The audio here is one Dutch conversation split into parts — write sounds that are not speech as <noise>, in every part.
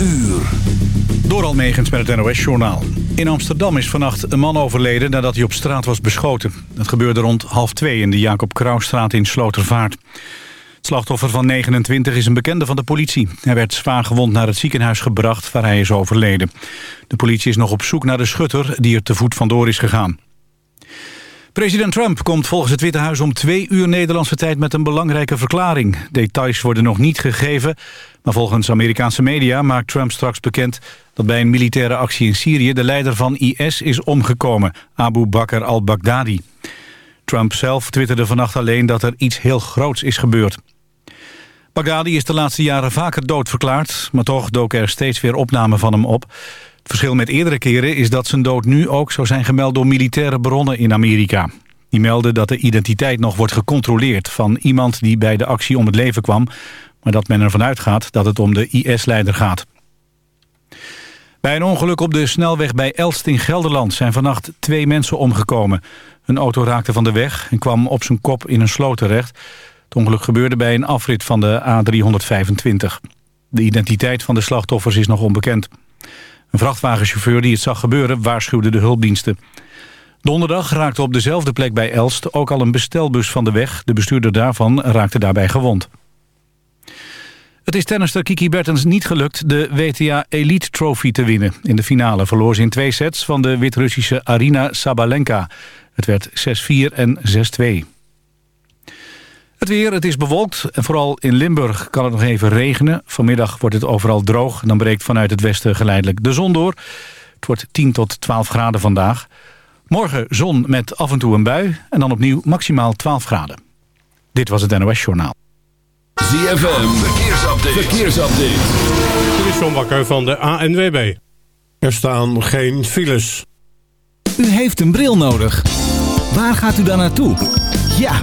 uur. Door Almegens met het NOS-journaal. In Amsterdam is vannacht een man overleden nadat hij op straat was beschoten. Het gebeurde rond half twee in de Jacob Krauwstraat in Slotervaart. Het slachtoffer van 29 is een bekende van de politie. Hij werd zwaar gewond naar het ziekenhuis gebracht waar hij is overleden. De politie is nog op zoek naar de schutter die er te voet vandoor is gegaan. President Trump komt volgens het Witte Huis om twee uur Nederlandse tijd met een belangrijke verklaring. Details worden nog niet gegeven, maar volgens Amerikaanse media maakt Trump straks bekend dat bij een militaire actie in Syrië de leider van IS is omgekomen, Abu Bakr al-Baghdadi. Trump zelf twitterde vannacht alleen dat er iets heel groots is gebeurd. Baghdadi is de laatste jaren vaker doodverklaard, maar toch doken er steeds weer opnamen van hem op. Het verschil met eerdere keren is dat zijn dood nu ook zou zijn gemeld door militaire bronnen in Amerika. Die melden dat de identiteit nog wordt gecontroleerd van iemand die bij de actie om het leven kwam, maar dat men ervan uitgaat dat het om de IS-leider gaat. Bij een ongeluk op de snelweg bij Elst in Gelderland zijn vannacht twee mensen omgekomen. Een auto raakte van de weg en kwam op zijn kop in een sloot terecht. Het ongeluk gebeurde bij een afrit van de A325. De identiteit van de slachtoffers is nog onbekend. Een vrachtwagenchauffeur die het zag gebeuren waarschuwde de hulpdiensten. Donderdag raakte op dezelfde plek bij Elst ook al een bestelbus van de weg. De bestuurder daarvan raakte daarbij gewond. Het is tennister Kiki Bertens niet gelukt de WTA Elite Trophy te winnen. In de finale verloor ze in twee sets van de Wit-Russische Arina Sabalenka. Het werd 6-4 en 6-2. Het weer, het is bewolkt en vooral in Limburg kan het nog even regenen. Vanmiddag wordt het overal droog. Dan breekt vanuit het westen geleidelijk de zon door. Het wordt 10 tot 12 graden vandaag. Morgen zon met af en toe een bui en dan opnieuw maximaal 12 graden. Dit was het NOS Journaal. ZFM, verkeersupdate. verkeersupdate. Dit is John Bakker van de ANWB. Er staan geen files. U heeft een bril nodig. Waar gaat u dan naartoe? Ja,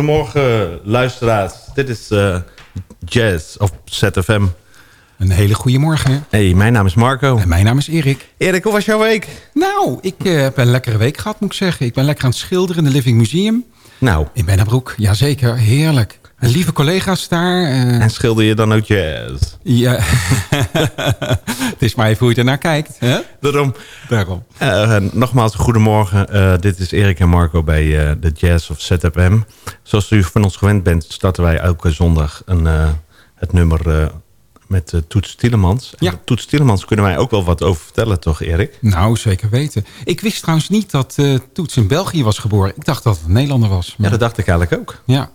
Goedemorgen, luisteraars. Dit is uh, Jazz op ZFM. Een hele goede morgen. Hey, mijn naam is Marco. En mijn naam is Erik. Erik, hoe was jouw week? Nou, ik uh, heb een lekkere week gehad, moet ik zeggen. Ik ben lekker aan het schilderen in de Living Museum. Nou. In Bennebroek, jazeker. Heerlijk. Lieve collega's daar. Uh... En schilder je dan ook jazz? Ja. <laughs> het is maar even hoe je ernaar kijkt. Hè? Daarom. Daarom. Uh, nogmaals, goedemorgen. Uh, dit is Erik en Marco bij de Jazz of ZFM. Zoals u van ons gewend bent, starten wij elke zondag een, het nummer met Toets Tielemans. Ja. Toets Tielemans kunnen wij ook wel wat over vertellen, toch Erik? Nou, zeker weten. Ik wist trouwens niet dat Toets in België was geboren. Ik dacht dat het een Nederlander was. Maar... Ja, dat dacht ik eigenlijk ook. Ja.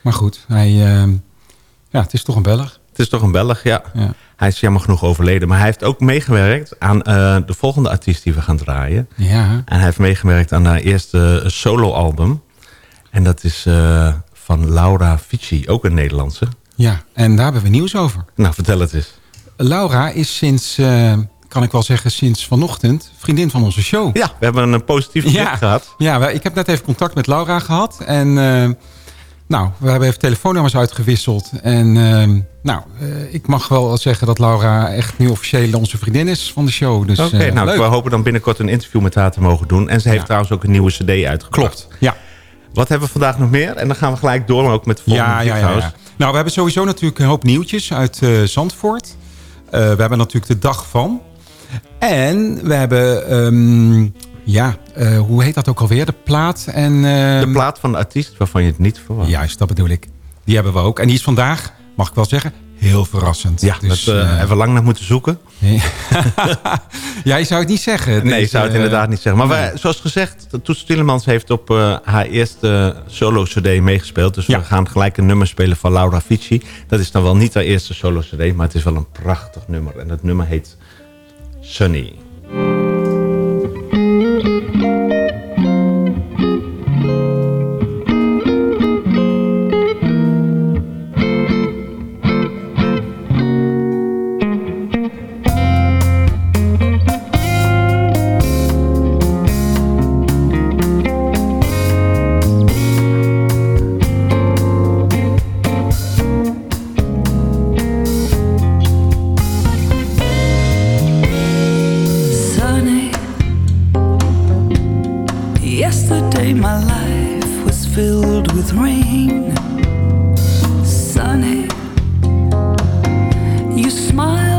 Maar goed, hij, uh, ja, het is toch een Belg. Het is toch een Belg, ja. ja. Hij is jammer genoeg overleden. Maar hij heeft ook meegewerkt aan uh, de volgende artiest die we gaan draaien. Ja. En hij heeft meegewerkt aan haar eerste soloalbum. En dat is uh, van Laura Fici, ook een Nederlandse. Ja, en daar hebben we nieuws over. Nou, vertel het eens. Laura is sinds, uh, kan ik wel zeggen, sinds vanochtend vriendin van onze show. Ja, we hebben een positief bericht ja. gehad. Ja, ik heb net even contact met Laura gehad. En nou, we hebben even telefoonnummers uitgewisseld. En uh, nou, uh, ik mag wel zeggen dat Laura echt nu officieel onze vriendin is van de show. Dus, Oké, okay, uh, nou, leuk. we hopen dan binnenkort een interview met haar te mogen doen. En ze heeft Ja. trouwens ook een nieuwe cd uitgebracht. Klopt, ja. Wat hebben we vandaag nog meer? En dan gaan we gelijk door ook met de volgende Ja, ja, ja, ja. Nou, we hebben sowieso natuurlijk een hoop nieuwtjes uit eh, Zandvoort. Eh, we hebben natuurlijk de dag van. En we hebben, ehm, ja, eh, hoe heet dat ook alweer? De plaat en... ehm, De plaat van de artiest waarvan je het niet verwacht. Juist, dat bedoel ik. Die hebben we ook. En die is vandaag, mag ik wel zeggen, heel verrassend. Ja, Dus, dat eh, eh, hebben we lang naar moeten zoeken. ja, <laughs> je zou het niet zeggen. Nee, ik is, zou het inderdaad niet zeggen. Maar nee. wij, zoals gezegd, Toets Tielemans heeft op haar eerste solo-cd meegespeeld. Dus Ja. we gaan gelijk een nummer spelen van Laura Fici. Dat is dan wel niet haar eerste solo-cd, maar het is wel een prachtig nummer. En dat nummer heet. Sunny. Was filled with rain. Sunny. You smiled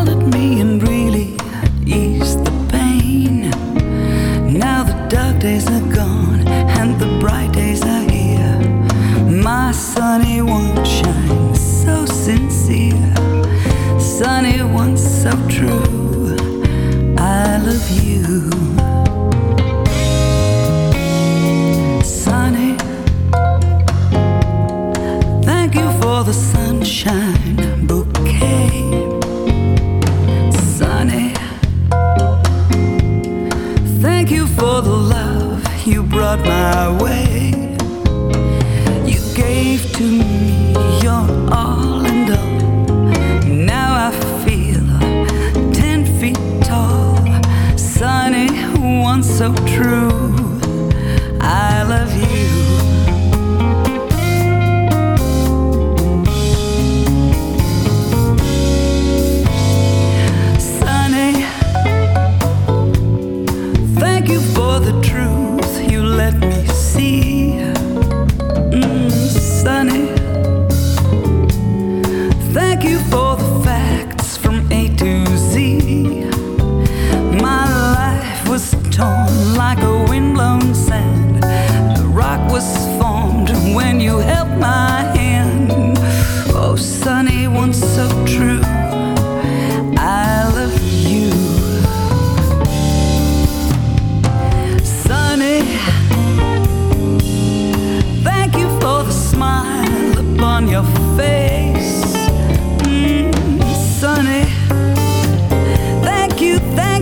my way.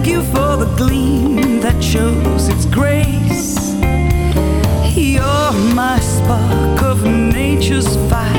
you for the gleam that shows its grace. You're my spark of nature's fire.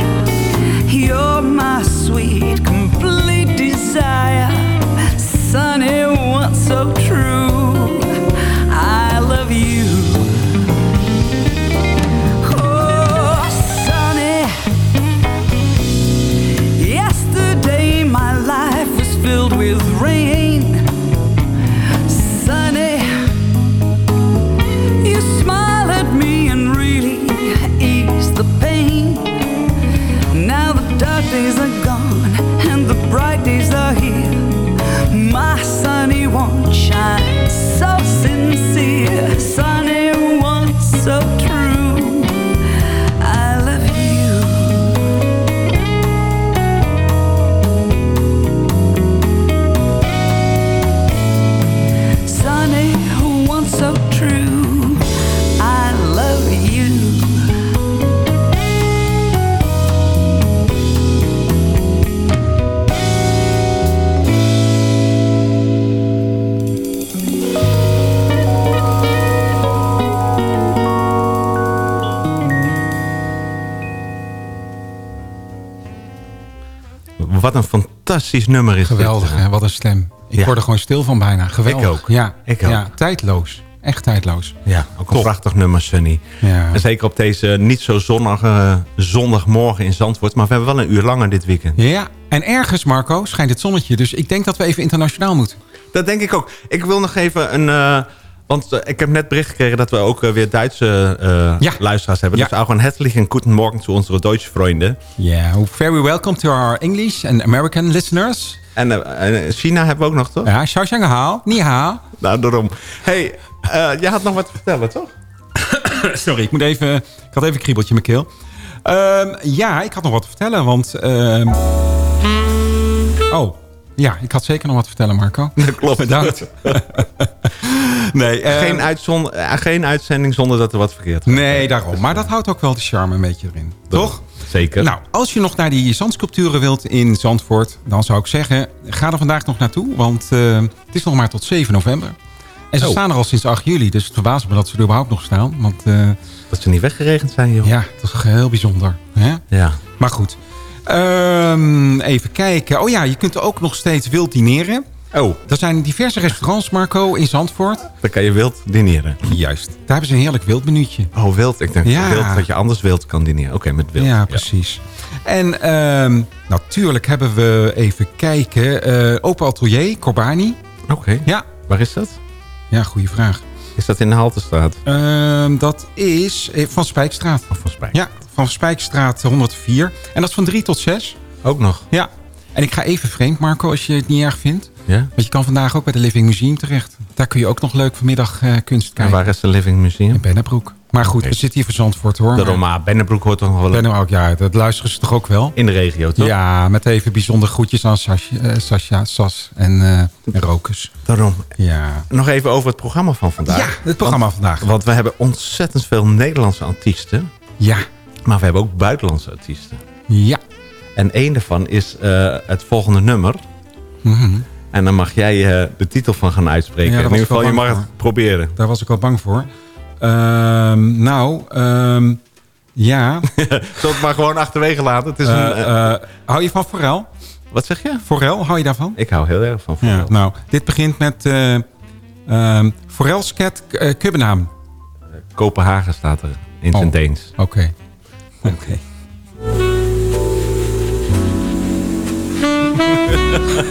Wat een fantastisch nummer is Geweldig, dit. hè? Wat een stem. Ik Ja. word er gewoon stil van bijna. Geweldig. Ik ook. Ja, Ik ook. ja tijdloos. Echt tijdloos. Ja, ook een prachtig nummer, Sunny. Ja. En zeker op deze niet zo zonnige zondagmorgen in Zandvoort. Maar we hebben wel een uur langer dit weekend. Ja, en ergens, Marco, schijnt het zonnetje. Dus ik denk dat we even internationaal moeten. Dat denk ik ook. Ik wil nog even een... eh, want eh, ik heb net bericht gekregen dat we ook eh, weer Duitse eh, Ja. luisteraars hebben. Ja. Dus ook een herzlichen guten Morgen zu onze Duitse vrienden. Ja, very welcome to our English and American listeners. En China hebben we ook nog, toch? Ja, Xiao Xiang Hao, Ni Hao. Nou, daarom. hey, jij had nog wat te vertellen, toch? <coughs> Sorry, ik, moet even, ik had even een kriebeltje in mijn keel. Ehm, ja, ik had nog wat te vertellen, want... ehm, oh, ja, ik had zeker nog wat te vertellen, Marco. <laughs> Dat klopt. Bedankt. <laughs> nee, ehm, geen, uitzond, eh, geen uitzending zonder dat er wat verkeerd gaat. nee, daarom. Maar dat houdt ook wel de charme een beetje erin. Toch? Zeker. Nou, als je nog naar die zandsculpturen wilt in Zandvoort... dan zou ik zeggen, ga er vandaag nog naartoe. Want eh, het is nog maar tot 7 november. En ze Oh. staan er al sinds 8 juli. Dus het verbaast me dat ze er überhaupt nog staan. Want eh, Dat ze niet weggeregend zijn, joh. ja, dat is toch heel bijzonder. Hè? Ja. Maar goed. Ehm, even kijken. Oh ja, je kunt ook nog steeds wild dineren. Oh, Er zijn diverse restaurants, Marco, in Zandvoort. dan kan je wild dineren. Juist. Daar hebben ze een heerlijk wildmenuutje. Oh, wild. Ik denk Ja. wild dat je anders wild kan dineren. Oké, met wild. Ja, precies. En ehm, natuurlijk hebben we even kijken. eh Open Atelier, Corbani. Oké. Ja, Waar is dat? ja goede vraag. Is dat in de Haltestraat? Ehm, dat is eh, van Spijkstraat. Of van Spijk? Ja, van Spijkstraat 104. En dat is van 3 tot 6. Ook nog. Ja. En ik ga even vreemd, Marco, als je het niet erg vindt. Ja? Want je kan vandaag ook bij de Living Museum terecht. Daar kun je ook nog leuk vanmiddag eh, kunst En kijken. waar is de Living Museum? In Bennebroek. Maar goed, we zitten hier voor Zandvoort hoor. De Maar Roma. Bennebroek hoort toch nog wel Bennebroek, ja, dat luisteren ze toch ook wel? in de regio, toch? Ja, met even bijzonder groetjes aan Sascha, eh, Sascha Sas en, eh en Rokus. Daarom. Ja. Nog even over het programma van vandaag. ja, het programma want, vandaag. Want we hebben ontzettend veel Nederlandse artiesten. Ja, Maar we hebben ook buitenlandse artiesten. ja. En één daarvan is eh, het volgende nummer. Mhm. En dan mag jij eh, de titel van gaan uitspreken. Ja, in ieder geval, je mag het proberen. Daar was ik al bang voor. Ehm, nou, ehm, ja. <laughs> We het maar gewoon achterwege laten? Het is een, Eh, eh, eh, hou je van forel? wat zeg je? Forel, hou je daarvan? Ik hou heel erg van Ja, forel. nou, dit begint met eh ehm Forelsket uh. Kopenhagen staat er in zijn Oh. Deens. Oké. <laughs> Oké. <laughs>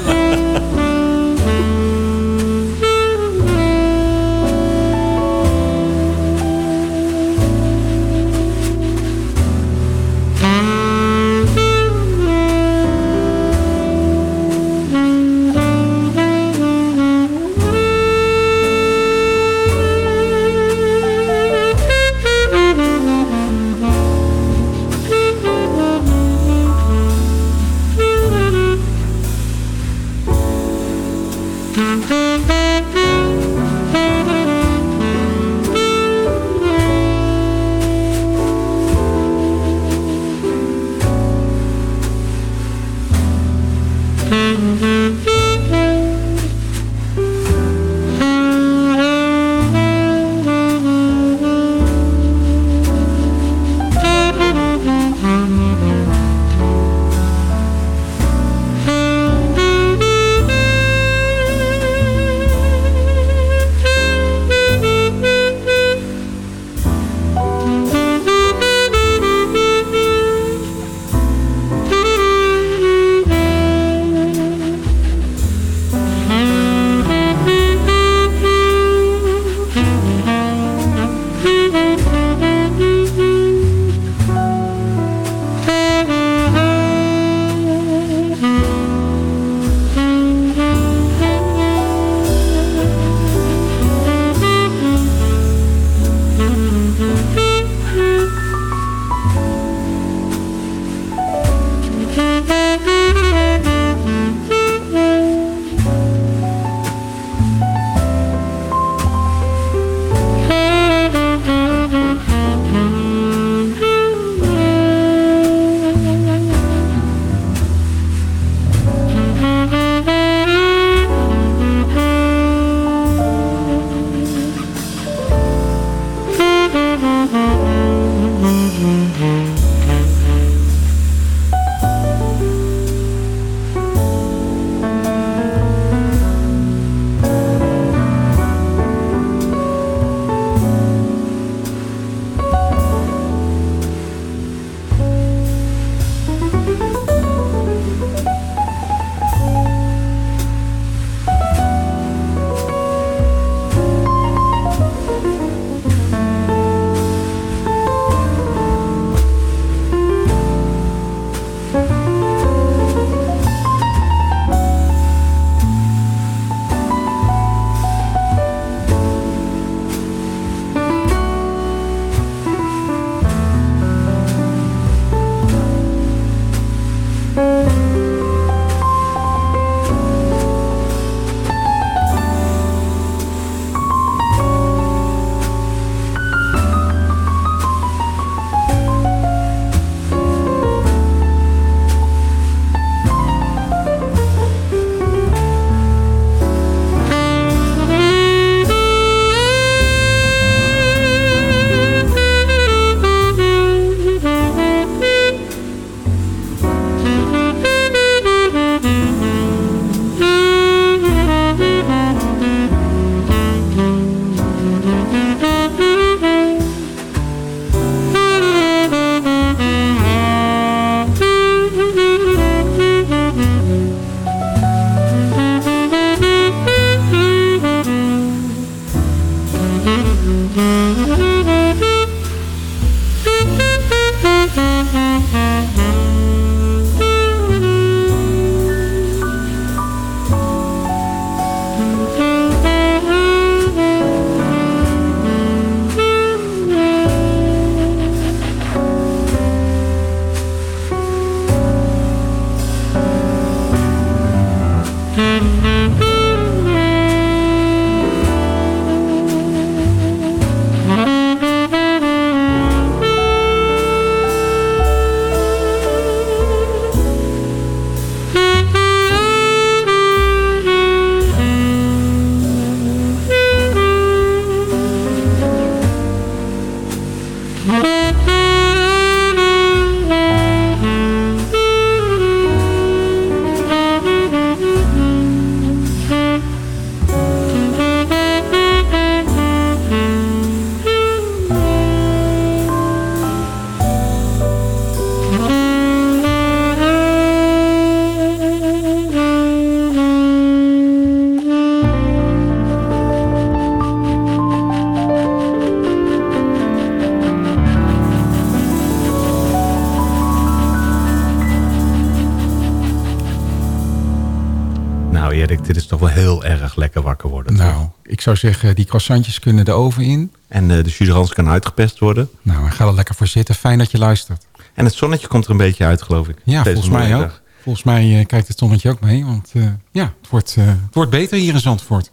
Erik, dit is toch wel heel erg lekker wakker worden. toch? Nou, ik zou zeggen, die croissantjes kunnen de oven in. En eh, de jus kan uitgepest worden. Nou, ga er lekker voor zitten. Fijn dat je luistert. En het zonnetje komt er een beetje uit, geloof ik. Ja, volgens mij ook. dag. Volgens mij eh, kijkt het zonnetje ook mee. Want eh, ja, het wordt, het wordt beter hier in Zandvoort.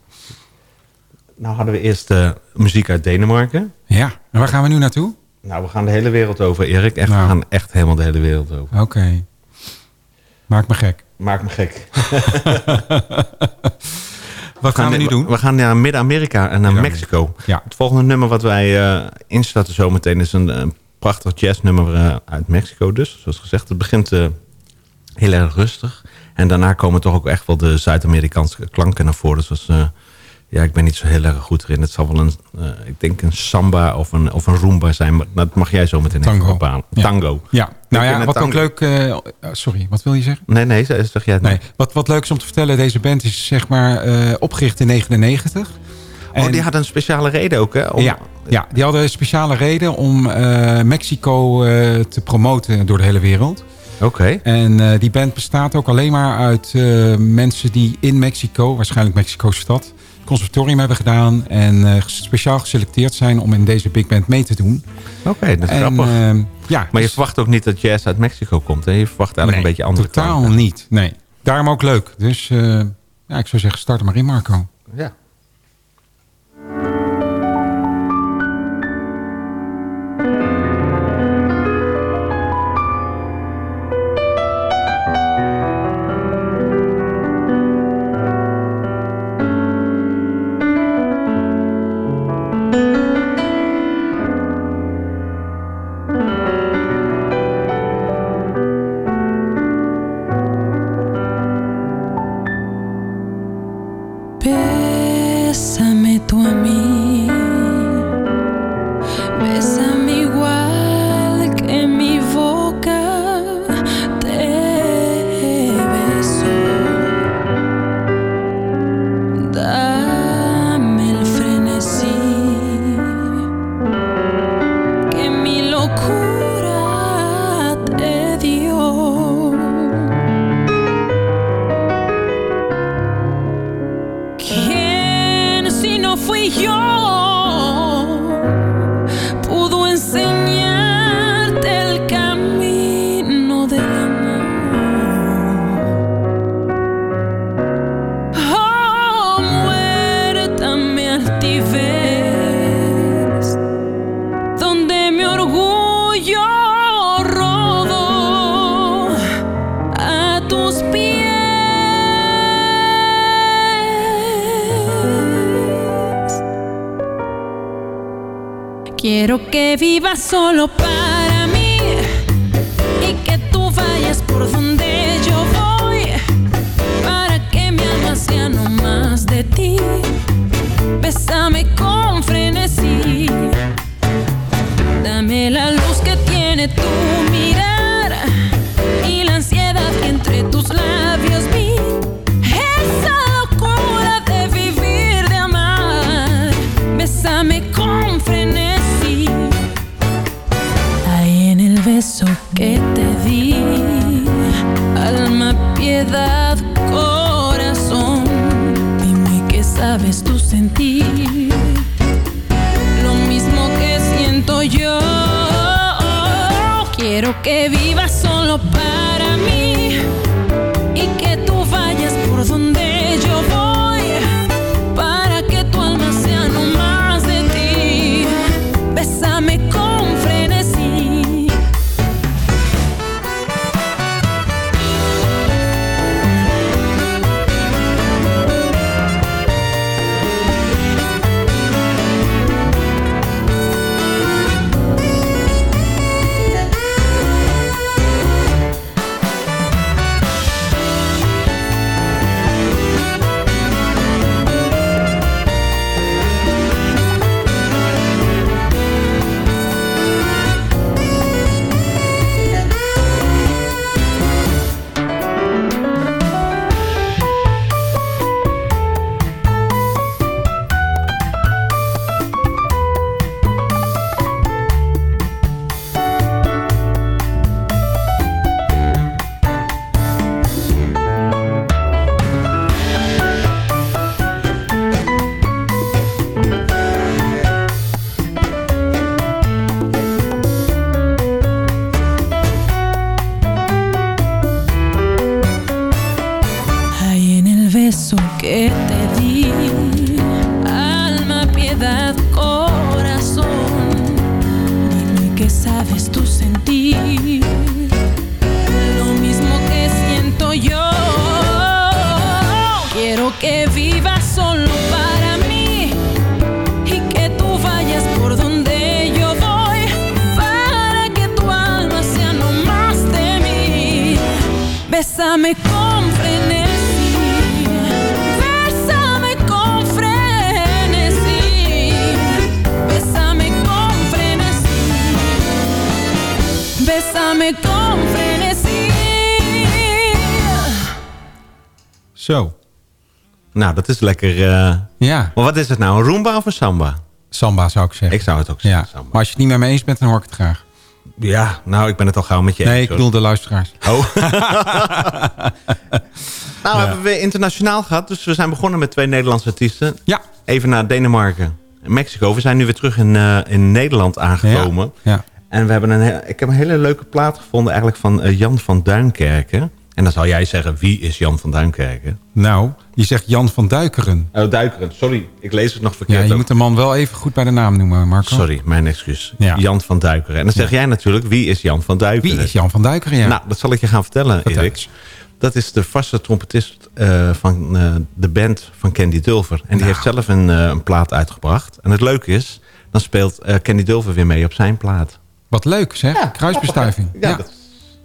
Nou hadden we eerst muziek uit Denemarken. Ja, en waar gaan we nu naartoe? Nou, we gaan de hele wereld over, Erik. Echt, Nou. We gaan echt helemaal de hele wereld over. Oké. Maak me gek. Maak me gek. <laughs> Wat gaan we nu doen? We gaan naar Midden-Amerika en naar Mexico. Ja. Het volgende nummer wat wij eh instarten zometeen is een, een prachtig jazznummer eh, uit Mexico dus. Zoals gezegd, het begint eh, heel erg rustig. En daarna komen toch ook echt wel de Zuid-Amerikaanse klanken naar voren. Zoals, ja, ik ben niet zo heel erg goed erin. Het zal wel een, eh, ik denk een samba of een, of een rumba zijn. Maar dat mag jij zo meteen even Tango. bepalen. Ja. Tango. Ja, nou ja, wat ook leuk... eh, sorry, wat wil je zeggen? Nee, nee, zeg jij het Nee, wat, wat leuk is om te vertellen, deze band is zeg maar eh, opgericht in 99. Oh, die had een speciale reden ook, hè? Om- Ja, ja, die hadden een speciale reden om Mexico te promoten door de hele wereld. Oké. En die band bestaat ook alleen maar uit mensen die in Mexico, waarschijnlijk Mexico's stad, conservatorium hebben gedaan en eh, speciaal geselecteerd zijn om in deze big band mee te doen. Oké, dat is En, grappig. eh, ja, maar je dus- verwacht ook niet dat jazz uit Mexico komt. Hè? Je verwacht eigenlijk Nee, een beetje andere totaal klanken. niet. Nee, daarom ook leuk. Dus eh, ja, ik zou zeggen, start er maar in Marco. Ja. Solo beso que te di, alma, piedad, corazón. Dime qué sabes tú sentir lo mismo que siento yo. Quiero que vivas solo para mí Quiero que vivas solo para mí y que tú vayas por donde yo voy para que tu alma sea no más de mí. Bésame con frenesí, bésame con frenesí, bésame con frenesí, bésame con frenesí. Zo, nou, dat is lekker... eh, Ja. Maar wat is het nou, een Roomba of een Samba? Samba zou ik zeggen. Ik zou het ook Ja. zeggen, Maar als je het niet met me eens bent, dan hoor ik het graag. Ja, nou, ik ben het al gauw met je Nee, eens, ik hoor. bedoel de luisteraars. Oh. <laughs> nou, hebben we internationaal gehad. Dus we zijn begonnen met twee Nederlandse artiesten. Ja. Even naar Denemarken en Mexico. We zijn nu weer terug in, eh, in Nederland aangekomen. Ja. En we hebben een, ik heb een hele leuke plaat gevonden eigenlijk van eh, Jan van Duinkerken. En dan zal jij zeggen, wie is Jan van Duinkerken? Nou, je zegt Jan van Duikeren. Oh, Duikeren. Sorry, ik lees het nog verkeerd. Ja, je ook. moet de man wel even goed bij de naam noemen, Marco. Sorry, mijn excuus. Ja. Jan van Duikeren. En dan zeg jij natuurlijk, wie is Jan van Duikeren? Wie is Jan van Duikeren? Ja. Nou, dat zal ik je gaan vertellen, Vertel Erik. Dat is de vaste trompetist eh, van eh, de band van Candy Dulver. En die Nou. heeft zelf een, eh, een plaat uitgebracht. En het leuke is, dan speelt Candy Dulver weer mee op zijn plaat. Wat leuk, zeg. Kruisbestuiving. Ja, Ja. dat-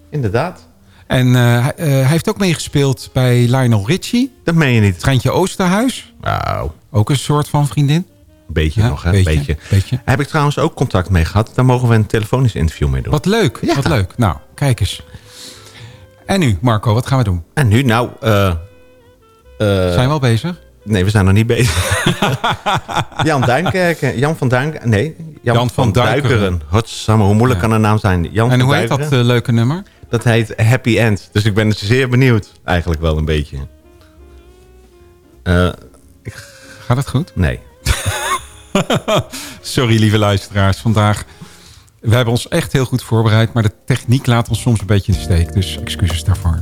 inderdaad. En eh, hij, eh, hij heeft ook meegespeeld bij Lionel Richie. Dat meen je niet. Treintje Oosterhuis. Nou, Ook een soort van vriendin. beetje Ja, nog, hè? beetje, beetje. beetje. Heb ik trouwens ook contact mee gehad. Daar mogen we een telefonisch interview mee doen. Wat leuk, Ja. wat leuk. Nou, kijk eens. En nu, Marco, wat gaan we doen? En nu, nou... eh, Zijn we al bezig? Nee, we zijn nog niet bezig. <laughs> Jan Duinkerken. Jan van Duinkerken. Nee, Jan, Jan van Duikeren. Hotsamme, hoe moeilijk Ja. kan een naam zijn? Jan En van hoe heet Duikeren. dat leuke nummer? Dat heet Happy End. Dus ik ben zeer benieuwd. Eigenlijk wel een beetje. Eh, Gaat het goed? nee. <laughs> Sorry, lieve luisteraars. Vandaag, we hebben ons echt heel goed voorbereid... maar de techniek laat ons soms een beetje in de steek. Dus excuses daarvoor.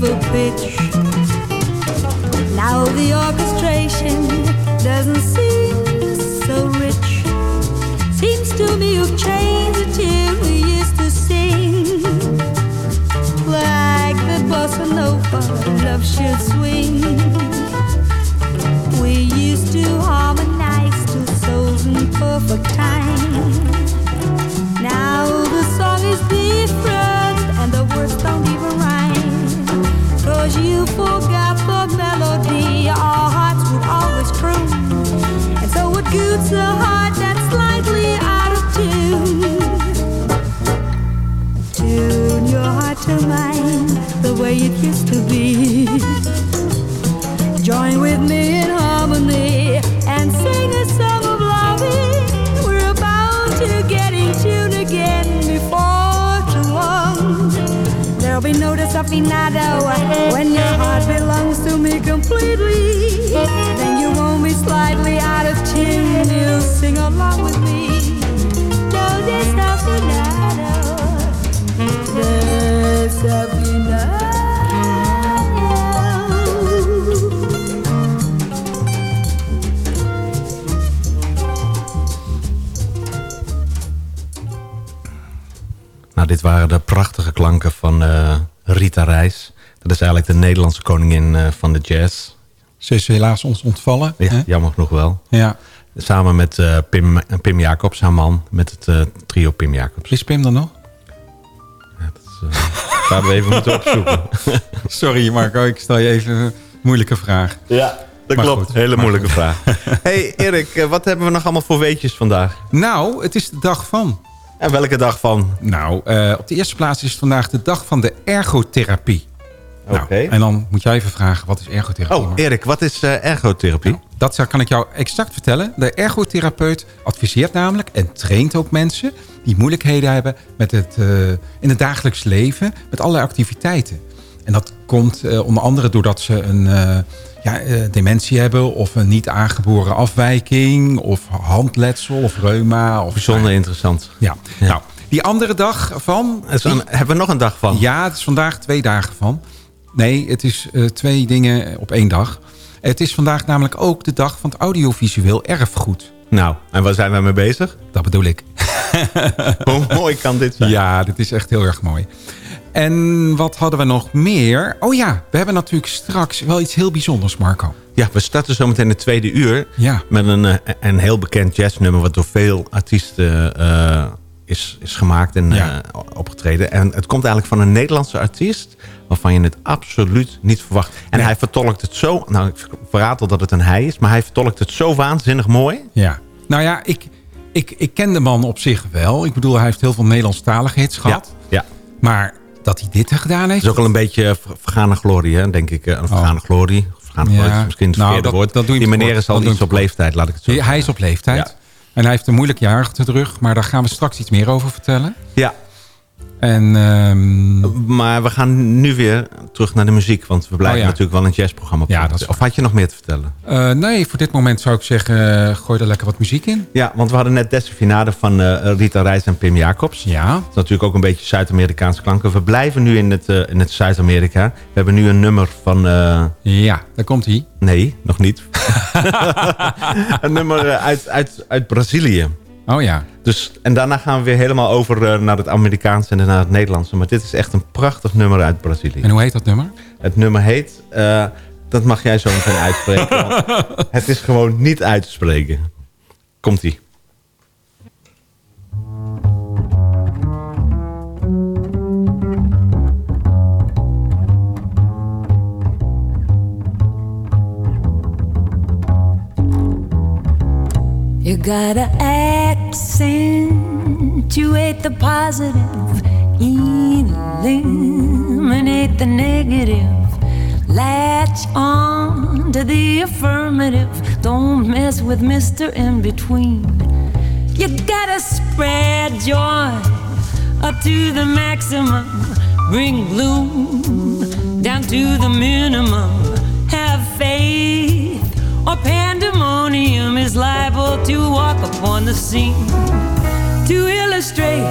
Fever pitch. Now the orchestration doesn't seem so rich. Seems to me you've changed the tune we used to sing. Like the bossa nova, love should desafinado when your heart belongs to me completely. Then you won't be slightly out of tune. You'll sing along with me. No. Nou, dit waren de prachtige klanken van eh, Rita Reis. Dat is eigenlijk de Nederlandse koningin eh, van de jazz. Ze is helaas ons ontvallen. Ja, hè? jammer genoeg wel. Ja. Samen met eh, Pim, Pim Jacobs, haar man. Met het eh, trio Pim Jacobs. Is Pim er nog? Zouden <laughs> we even moeten opzoeken. <laughs> Sorry Marco, ik stel je even een moeilijke vraag. Ja, dat Maar klopt. goed. Hele moeilijke goed. vraag. <laughs> hey Erik, eh, wat hebben we nog allemaal voor weetjes vandaag? Nou, het is de dag van. En welke dag van? Nou, eh, op de eerste plaats is vandaag de dag van de ergotherapie. Oké. Nou, en dan moet jij even vragen, wat is ergotherapie? Oh? Erik, wat is eh, ergotherapie? Dat zou- kan ik jou exact vertellen. De ergotherapeut adviseert namelijk en traint ook mensen... die moeilijkheden hebben met het, eh, in het dagelijks leven... met allerlei activiteiten. En dat komt eh, onder andere doordat ze een eh, ja, eh, dementie hebben... of een niet aangeboren afwijking... of handletsel of reuma. Of Bijzonder interessant. Ja. Nou, die andere dag van... Een- hebben we nog een dag van? Ja, het is vandaag twee dagen van. Nee, het is eh, twee dingen op één dag. Het is vandaag namelijk ook de dag van het audiovisueel erfgoed. Nou, en waar zijn wij mee bezig? Dat bedoel ik. <laughs> Hoe mooi kan dit zijn? Ja, dit is echt heel erg mooi. En wat hadden we nog meer? Oh ja, we hebben natuurlijk straks wel iets heel bijzonders, Marco. Ja, we starten zometeen het tweede uur Ja. met een, eh, een heel bekend jazznummer... wat door veel artiesten eh, is, is gemaakt en Ja. eh, opgetreden. En het komt eigenlijk van een Nederlandse artiest... waarvan je het absoluut niet verwacht. En Nee. hij vertolkt het zo... Nou, ik verraad al dat het een hij is... maar hij vertolkt het zo waanzinnig mooi. Ja. Nou ja, ik, ik, ik ken de man op zich wel. Ik bedoel, hij heeft heel veel Nederlandstalige hits gehad. Ja, ja. Maar dat hij dit gedaan heeft... Het is ook al een beetje eh, ver- vergane glorie, hè, denk ik. eh, Een vergane glorie. Vergane Ja. glorie is misschien het Nou, verkeerde dat- woord. dat doe je Die meneer is al Dat iets op leeftijd, laat ik het zo Hij is op leeftijd. Ja. En hij heeft een moeilijk jaar achter de rug. Maar daar gaan we straks iets meer over vertellen. Ja, En ehm, maar we gaan nu weer terug naar de muziek. Want we blijven Oh ja. natuurlijk wel een jazzprogramma. Ja, praten. dat is Of had je nog meer te vertellen? eh, nee, voor dit moment zou ik zeggen... gooi er lekker wat muziek in. Ja, want we hadden net Desfinade van eh, Rita Reis en Pim Jacobs. Ja. Dat is natuurlijk ook een beetje Zuid-Amerikaanse klanken. We blijven nu in het, eh, in het Zuid-Amerika. We hebben nu een nummer van... Ja, daar komt hij. nee, nog niet. <laughs> een nummer uit, uit, uit Brazilië. Oh ja. Dus, en daarna gaan we weer helemaal over eh, naar het Amerikaanse en naar het Nederlandse. Maar dit is echt een prachtig nummer uit Brazilië. En hoe heet dat nummer? Het nummer heet... eh, dat mag jij zo meteen uitspreken. <laughs> het is gewoon niet uit te spreken. Komt-ie. You gotta accentuate the positive, eliminate the negative. Latch on to the affirmative. Don't mess with Mr. In Between. You gotta spread joy up to the maximum. Bring gloom down to the minimum. Have faith, or pandemonium is liable to walk upon the scene. To illustrate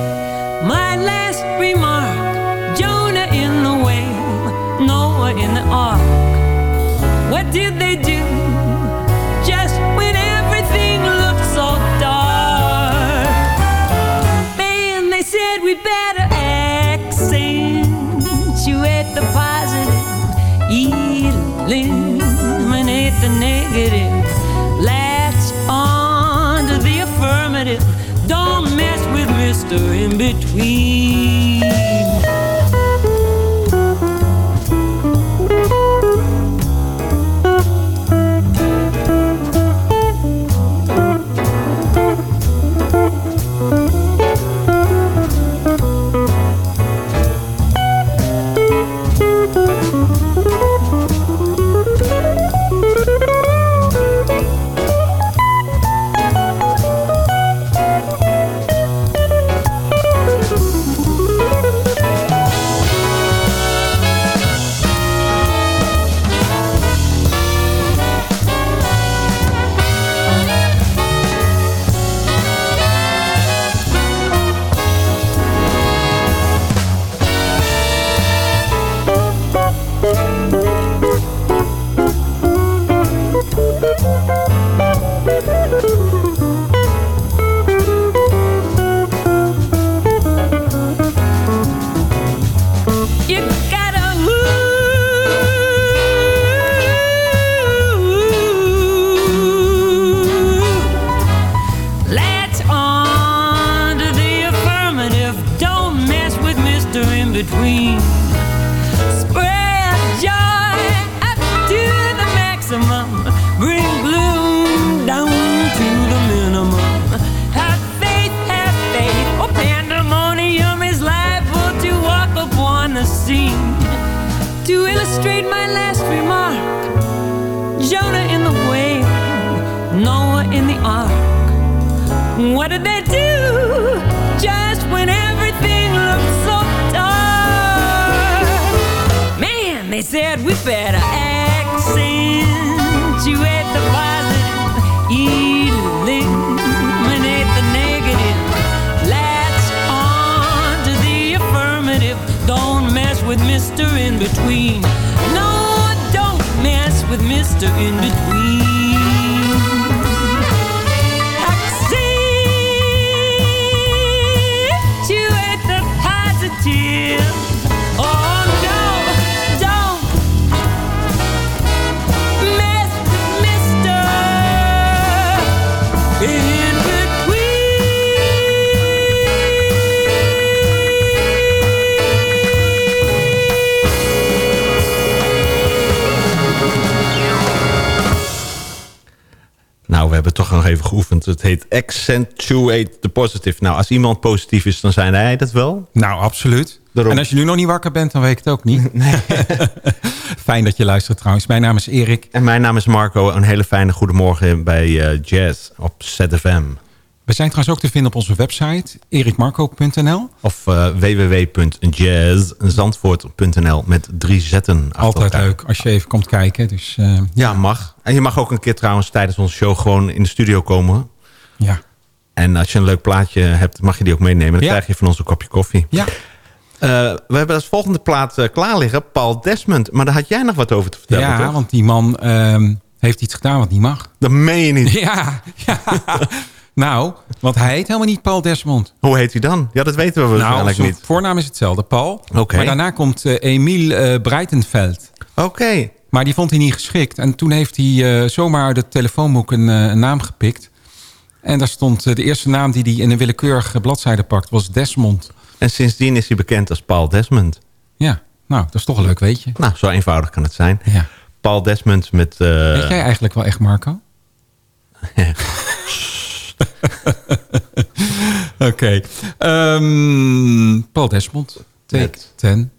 my last remark, Jonah in the whale, Noah in the ark. What did they do? With Mr. In Between. In Between. Even geoefend. Het heet Accentuate the Positive. Nou, als iemand positief is, dan zijn hij dat wel. Nou, absoluut. Daarom. En als je nu nog niet wakker bent, dan weet ik het ook niet. <laughs> <laughs> Fijn dat je luistert trouwens. Mijn naam is Erik. En mijn naam is Marco. Een hele fijne goedemorgen bij eh, Jazz op ZFM. We zijn trouwens ook te vinden op onze website erikmarco.nl. Of uh, www.jazzzandvoort.nl met drie zetten. Altijd elkaar. leuk als je even komt kijken. Dus, eh, Ja, mag. En je mag ook een keer trouwens tijdens onze show gewoon in de studio komen. Ja. En als je een leuk plaatje hebt, mag je die ook meenemen. Dan Ja. krijg je van ons een kopje koffie. Ja. Eh, we hebben als volgende plaat eh, klaar liggen. Paul Desmond. Maar daar had jij nog wat over te vertellen, ja, toch? want die man ehm, heeft iets gedaan wat niet mag. Dat meen je niet. <laughs> Ja, ja. Nou, want hij heet helemaal niet Paul Desmond. Hoe heet hij dan? Ja, dat weten we Nou, waarschijnlijk zijn niet. voornaam is hetzelfde, Paul. Oké. Maar daarna komt eh Emiel eh, Breitenveld. Oké. Maar die vond hij niet geschikt. En toen heeft hij eh, zomaar uit het telefoonboek een, een naam gepikt. En daar stond de eerste naam die hij in een willekeurige bladzijde pakt, was Desmond. En sindsdien is hij bekend als Paul Desmond. Ja, nou, dat is toch een leuk weetje. Nou, zo eenvoudig kan het zijn. Ja. Paul Desmond met... Weet jij eigenlijk wel echt, Marco? <laughs> <laughs> Oké. Ehm, Paul Desmond. Take Met- 10.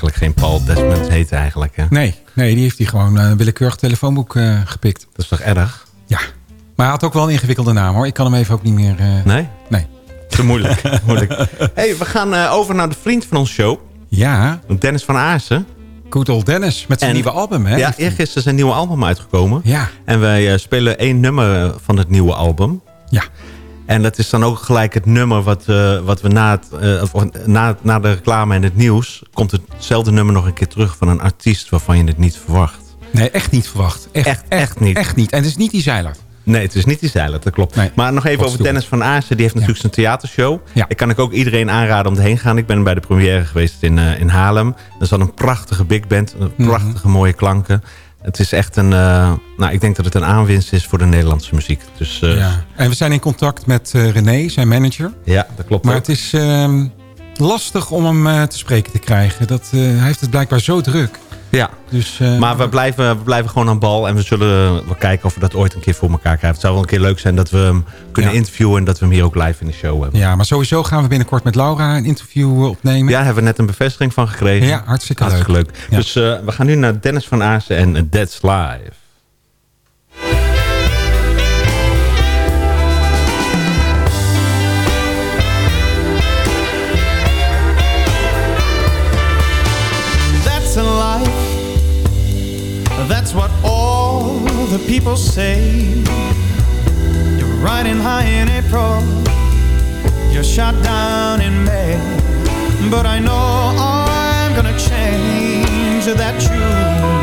Eigenlijk geen Paul Desmond heet eigenlijk. Hè? Nee, nee, die heeft hij gewoon een willekeurig telefoonboek uh, gepikt. Dat is toch erg? Ja, maar hij had ook wel een ingewikkelde naam hoor. Ik kan hem even ook niet meer... Uh... Nee? Nee. Te moeilijk. <laughs> moeilijk. hey, we gaan over naar de vriend van ons show. Ja. Dennis van Aarsen. Good old Dennis, met zijn nieuwe album, hè? Ja, eergisteren zijn nieuwe album uitgekomen. Ja. En wij spelen één nummer van het nieuwe album. En dat is dan ook gelijk het nummer wat, uh, wat we na, het, uh, na, na de reclame en het nieuws... komt hetzelfde nummer nog een keer terug van een artiest waarvan je het niet verwacht. Nee, echt niet verwacht. Echt, echt, echt niet. Echt niet. En het is niet die Zeilert. Nee, het is niet die Zeilert, dat klopt. Nee, maar nog even over Dennis van Aarsen. Die heeft natuurlijk ja. zijn theatershow. Ja. Ik kan ik ook iedereen aanraden om erheen te gaan. Ik ben bij de première geweest in, uh, in Haarlem. Er zat een prachtige big band. Prachtige mm -hmm. mooie klanken. Het is echt een... Uh, nou, ik denk dat het een aanwinst is voor de Nederlandse muziek. Dus, uh, ja. En we zijn in contact met uh, René, zijn manager. Ja, dat klopt. Maar ook. het is ehm, lastig om hem te spreken te krijgen. Dat, hij heeft het blijkbaar zo druk. Ja, dus, maar we blijven, we blijven gewoon aan bal. En we zullen wel kijken of we dat ooit een keer voor elkaar krijgen. Het zou wel een keer leuk zijn dat we hem kunnen ja. interviewen... en dat we hem hier ook live in de show hebben. Ja, maar sowieso gaan we binnenkort met Laura een interview opnemen. Ja, hebben we net een bevestiging van gekregen. Ja, hartstikke, hartstikke leuk. Ja. Dus uh, we gaan nu naar Dennis van Aarsen en That's Live. That's what all the people say. You're riding high in April, you're shot down in May. But I know I'm gonna change that tune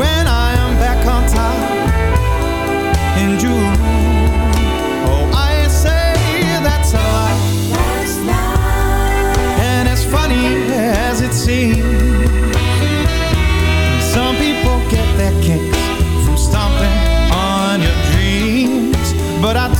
when I am back on top in June. Oh, I say that's a lie. That's life. And as funny as it seems. But